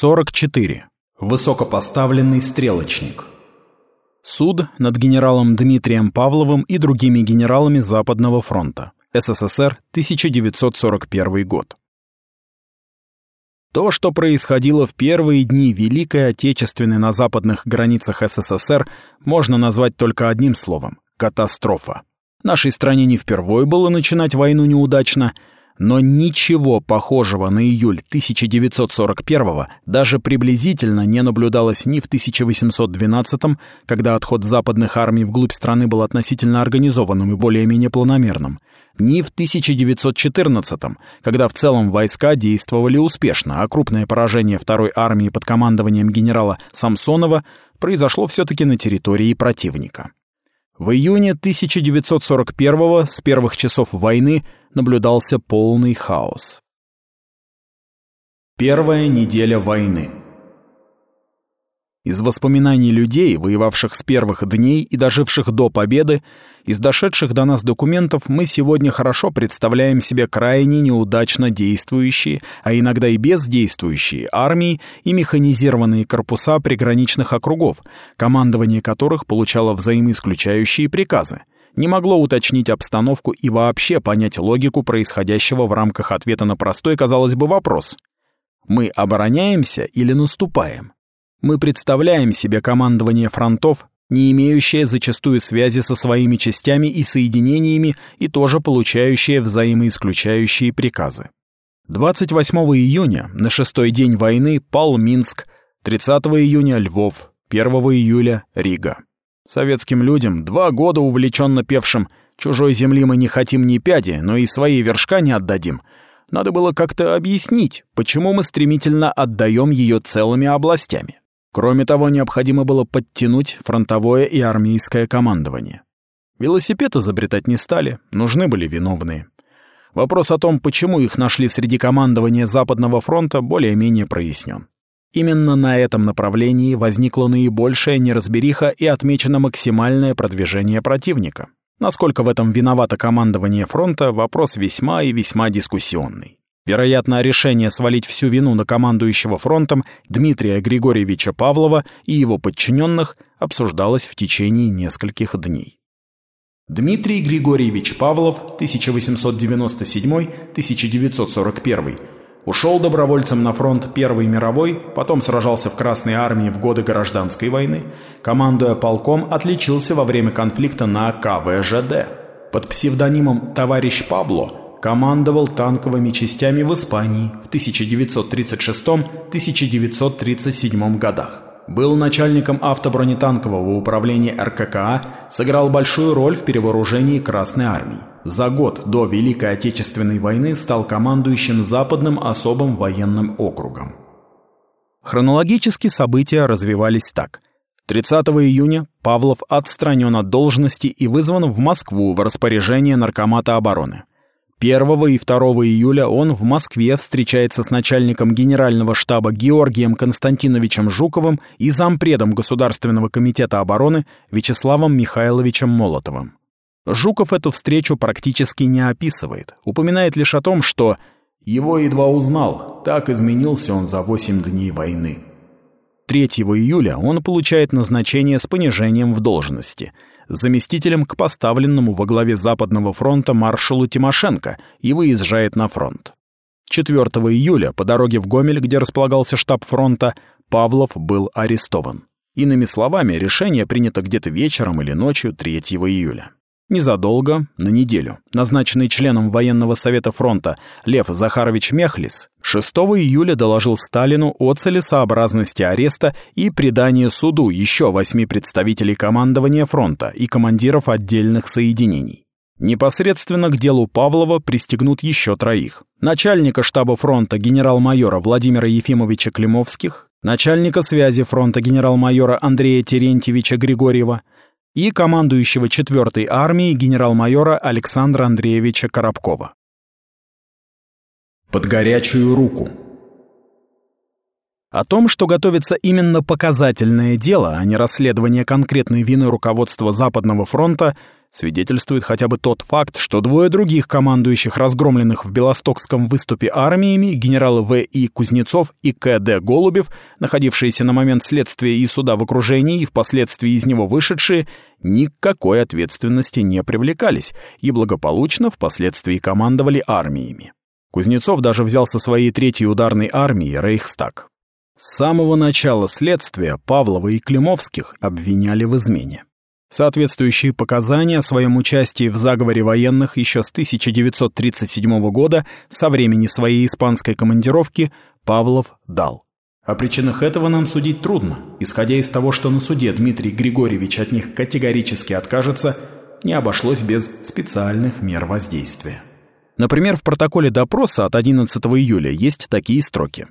44. Высокопоставленный стрелочник. Суд над генералом Дмитрием Павловым и другими генералами Западного фронта. СССР, 1941 год. То, что происходило в первые дни Великой Отечественной на западных границах СССР, можно назвать только одним словом – катастрофа. Нашей стране не впервые было начинать войну неудачно – но ничего похожего на июль 1941 даже приблизительно не наблюдалось ни в 1812 когда отход западных армий вглубь страны был относительно организованным и более-менее планомерным, ни в 1914 когда в целом войска действовали успешно, а крупное поражение второй армии под командованием генерала Самсонова произошло все-таки на территории противника. В июне 1941 с первых часов войны наблюдался полный хаос. Первая неделя войны. Из воспоминаний людей, воевавших с первых дней и доживших до победы, из дошедших до нас документов мы сегодня хорошо представляем себе крайне неудачно действующие, а иногда и бездействующие армии и механизированные корпуса приграничных округов, командование которых получало взаимоисключающие приказы, не могло уточнить обстановку и вообще понять логику происходящего в рамках ответа на простой, казалось бы, вопрос. Мы обороняемся или наступаем? Мы представляем себе командование фронтов, не имеющее зачастую связи со своими частями и соединениями и тоже получающее взаимоисключающие приказы. 28 июня, на шестой день войны, пал Минск, 30 июня — Львов, 1 июля — Рига. Советским людям, два года увлеченно певшим «Чужой земли мы не хотим ни пяди, но и свои вершка не отдадим», надо было как-то объяснить, почему мы стремительно отдаем ее целыми областями. Кроме того, необходимо было подтянуть фронтовое и армейское командование. Велосипед изобретать не стали, нужны были виновные. Вопрос о том, почему их нашли среди командования Западного фронта, более-менее прояснен. Именно на этом направлении возникла наибольшая неразбериха и отмечено максимальное продвижение противника. Насколько в этом виновато командование фронта, вопрос весьма и весьма дискуссионный. Вероятно, решение свалить всю вину на командующего фронтом Дмитрия Григорьевича Павлова и его подчиненных обсуждалось в течение нескольких дней. Дмитрий Григорьевич Павлов, 1897-1941, ушел добровольцем на фронт Первой мировой, потом сражался в Красной армии в годы Гражданской войны, командуя полком, отличился во время конфликта на КВЖД. Под псевдонимом «Товарищ Пабло» командовал танковыми частями в Испании в 1936-1937 годах. Был начальником автобронетанкового управления РККА, сыграл большую роль в перевооружении Красной Армии. За год до Великой Отечественной войны стал командующим Западным особым военным округом. Хронологически события развивались так. 30 июня Павлов отстранен от должности и вызван в Москву в распоряжение Наркомата обороны. 1 и 2 июля он в Москве встречается с начальником генерального штаба Георгием Константиновичем Жуковым и зампредом Государственного комитета обороны Вячеславом Михайловичем Молотовым. Жуков эту встречу практически не описывает, упоминает лишь о том, что «его едва узнал, так изменился он за 8 дней войны». 3 июля он получает назначение с понижением в должности – заместителем к поставленному во главе Западного фронта маршалу Тимошенко и выезжает на фронт. 4 июля по дороге в Гомель, где располагался штаб фронта, Павлов был арестован. Иными словами, решение принято где-то вечером или ночью 3 июля. Незадолго, на неделю, назначенный членом военного совета фронта Лев Захарович Мехлис 6 июля доложил Сталину о целесообразности ареста и предании суду еще восьми представителей командования фронта и командиров отдельных соединений. Непосредственно к делу Павлова пристегнут еще троих. Начальника штаба фронта генерал-майора Владимира Ефимовича Климовских, начальника связи фронта генерал-майора Андрея Терентьевича Григорьева, и командующего 4-й армией генерал-майора Александра Андреевича Коробкова. Под горячую руку. О том, что готовится именно показательное дело, а не расследование конкретной вины руководства Западного фронта, свидетельствует хотя бы тот факт, что двое других командующих разгромленных в Белостокском выступе армиями, генералы В. И. Кузнецов и К. Д. Голубев, находившиеся на момент следствия и суда в окружении и впоследствии из него вышедшие, никакой ответственности не привлекались и благополучно впоследствии командовали армиями. Кузнецов даже взял со своей третьей ударной армии Рейхстаг. С самого начала следствия Павлова и Климовских обвиняли в измене. Соответствующие показания о своем участии в заговоре военных еще с 1937 года, со времени своей испанской командировки, Павлов дал. О причинах этого нам судить трудно. Исходя из того, что на суде Дмитрий Григорьевич от них категорически откажется, не обошлось без специальных мер воздействия. Например, в протоколе допроса от 11 июля есть такие строки.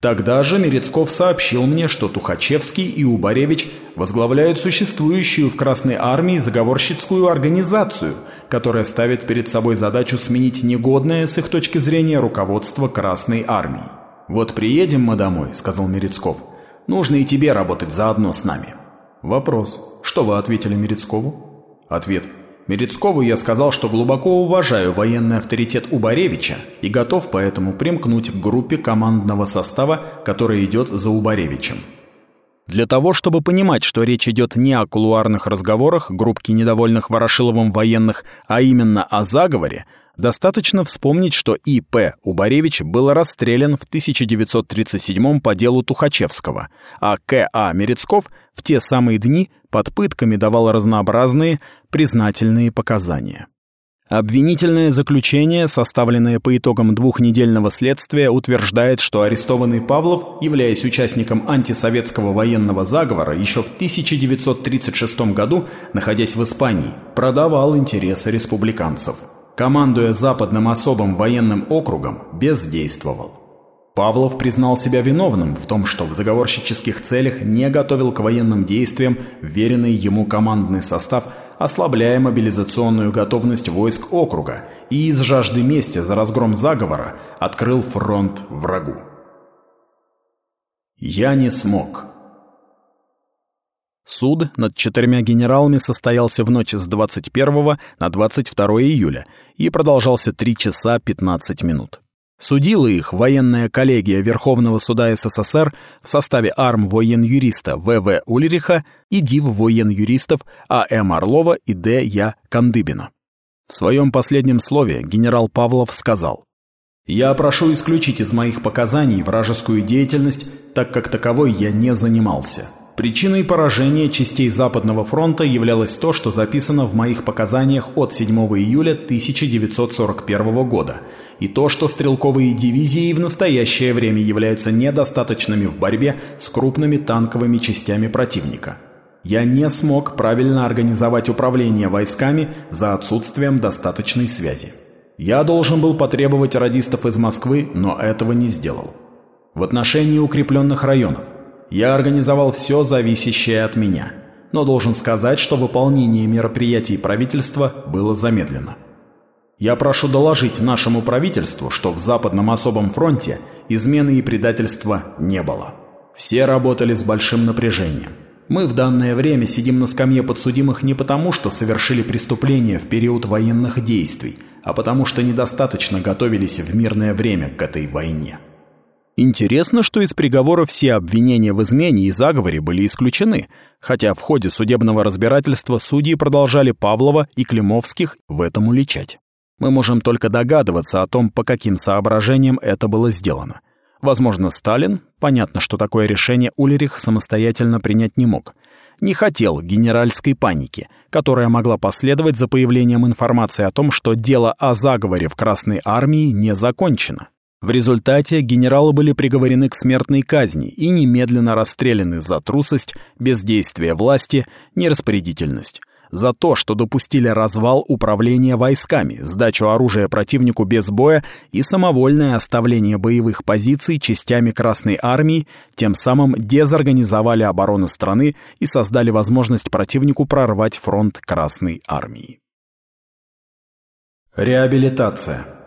Тогда же Мерецков сообщил мне, что Тухачевский и Убаревич возглавляют существующую в Красной Армии заговорщицкую организацию, которая ставит перед собой задачу сменить негодное с их точки зрения руководство Красной Армии. «Вот приедем мы домой», — сказал Мерецков. «Нужно и тебе работать заодно с нами». Вопрос. Что вы ответили Мерецкову? Ответ. Мерецкову я сказал, что глубоко уважаю военный авторитет Убаревича и готов поэтому примкнуть к группе командного состава, которая идет за Убаревичем. Для того, чтобы понимать, что речь идет не о кулуарных разговорах группки недовольных Ворошиловым военных, а именно о заговоре, Достаточно вспомнить, что И.П. Убаревич был расстрелян в 1937 по делу Тухачевского, а К.А. Мерецков в те самые дни под пытками давал разнообразные признательные показания. Обвинительное заключение, составленное по итогам двухнедельного следствия, утверждает, что арестованный Павлов, являясь участником антисоветского военного заговора, еще в 1936 году, находясь в Испании, продавал интересы республиканцев командуя Западным особым военным округом, бездействовал. Павлов признал себя виновным в том, что в заговорщических целях не готовил к военным действиям веренный ему командный состав, ослабляя мобилизационную готовность войск округа и из жажды мести за разгром заговора открыл фронт врагу. «Я не смог», Суд над четырьмя генералами состоялся в ночь с 21 на 22 июля и продолжался 3 часа 15 минут. Судила их военная коллегия Верховного суда СССР в составе арм воен-юриста В.В. Ульриха и див воен-юристов А.М. Орлова и Д. Я. Кандыбина. В своем последнем слове генерал Павлов сказал «Я прошу исключить из моих показаний вражескую деятельность, так как таковой я не занимался». Причиной поражения частей Западного фронта являлось то, что записано в моих показаниях от 7 июля 1941 года, и то, что стрелковые дивизии в настоящее время являются недостаточными в борьбе с крупными танковыми частями противника. Я не смог правильно организовать управление войсками за отсутствием достаточной связи. Я должен был потребовать радистов из Москвы, но этого не сделал. В отношении укрепленных районов – я организовал все зависящее от меня, но должен сказать, что выполнение мероприятий правительства было замедлено. Я прошу доложить нашему правительству, что в Западном особом фронте измены и предательства не было. Все работали с большим напряжением. Мы в данное время сидим на скамье подсудимых не потому, что совершили преступления в период военных действий, а потому что недостаточно готовились в мирное время к этой войне. Интересно, что из приговора все обвинения в измене и заговоре были исключены, хотя в ходе судебного разбирательства судьи продолжали Павлова и Климовских в этом уличать. Мы можем только догадываться о том, по каким соображениям это было сделано. Возможно, Сталин, понятно, что такое решение Ульрих самостоятельно принять не мог, не хотел генеральской паники, которая могла последовать за появлением информации о том, что дело о заговоре в Красной армии не закончено. В результате генералы были приговорены к смертной казни и немедленно расстреляны за трусость, бездействие власти, нераспорядительность. За то, что допустили развал управления войсками, сдачу оружия противнику без боя и самовольное оставление боевых позиций частями Красной Армии, тем самым дезорганизовали оборону страны и создали возможность противнику прорвать фронт Красной Армии. Реабилитация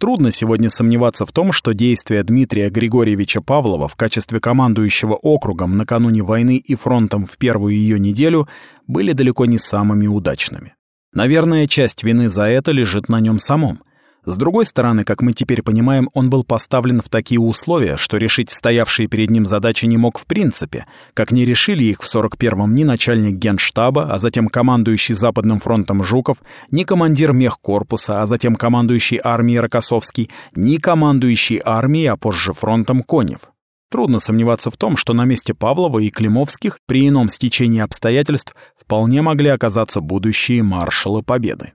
Трудно сегодня сомневаться в том, что действия Дмитрия Григорьевича Павлова в качестве командующего округом накануне войны и фронтом в первую ее неделю были далеко не самыми удачными. Наверное, часть вины за это лежит на нем самом. С другой стороны, как мы теперь понимаем, он был поставлен в такие условия, что решить стоявшие перед ним задачи не мог в принципе, как не решили их в 41-м ни начальник генштаба, а затем командующий Западным фронтом Жуков, ни командир мехкорпуса, а затем командующий армией Рокоссовский, ни командующий армией, а позже фронтом Конев. Трудно сомневаться в том, что на месте Павлова и Климовских при ином стечении обстоятельств вполне могли оказаться будущие маршалы Победы.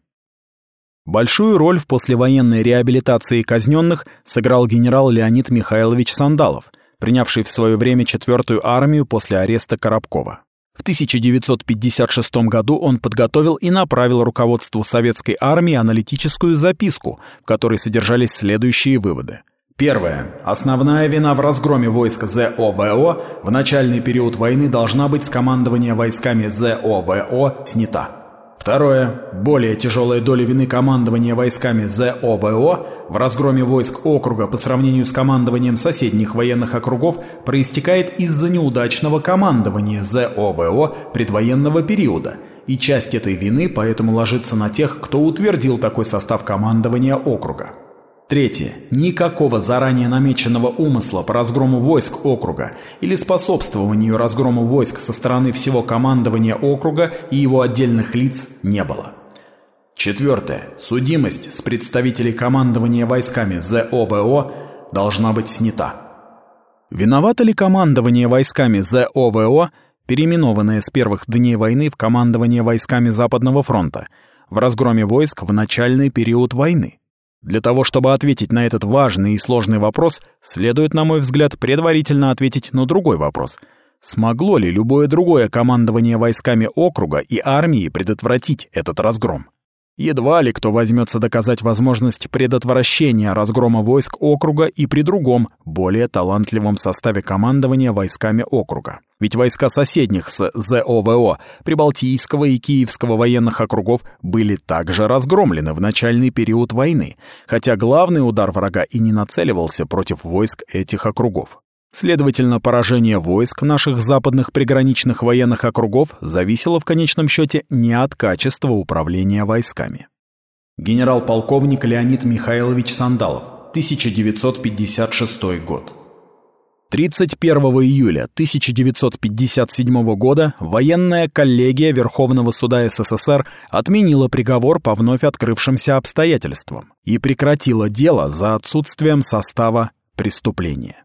Большую роль в послевоенной реабилитации казненных сыграл генерал Леонид Михайлович Сандалов, принявший в свое время четвертую армию после ареста Коробкова. В 1956 году он подготовил и направил руководству советской армии аналитическую записку, в которой содержались следующие выводы. Первое. Основная вина в разгроме войск ЗОВО в начальный период войны должна быть с командования войсками ЗОВО снята. Второе. Более тяжелая доля вины командования войсками ЗОВО в разгроме войск округа по сравнению с командованием соседних военных округов проистекает из-за неудачного командования ЗОВО предвоенного периода, и часть этой вины поэтому ложится на тех, кто утвердил такой состав командования округа. Третье. Никакого заранее намеченного умысла по разгрому войск округа или способствованию разгрому войск со стороны всего командования округа и его отдельных лиц не было. Четвертое. Судимость с представителей командования войсками ЗОВО должна быть снята. Виновато ли командование войсками ЗОВО, переименованное с первых дней войны в командование войсками Западного фронта, в разгроме войск в начальный период войны? Для того, чтобы ответить на этот важный и сложный вопрос, следует, на мой взгляд, предварительно ответить на другой вопрос. Смогло ли любое другое командование войсками округа и армии предотвратить этот разгром? Едва ли кто возьмется доказать возможность предотвращения разгрома войск округа и при другом, более талантливом составе командования войсками округа. Ведь войска соседних с ЗОВО, Прибалтийского и Киевского военных округов были также разгромлены в начальный период войны, хотя главный удар врага и не нацеливался против войск этих округов. Следовательно, поражение войск наших западных приграничных военных округов зависело в конечном счете не от качества управления войсками. Генерал-полковник Леонид Михайлович Сандалов, 1956 год. 31 июля 1957 года военная коллегия Верховного суда СССР отменила приговор по вновь открывшимся обстоятельствам и прекратила дело за отсутствием состава преступления.